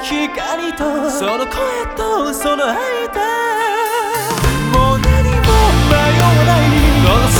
光とその声とその相手もう何も迷わない。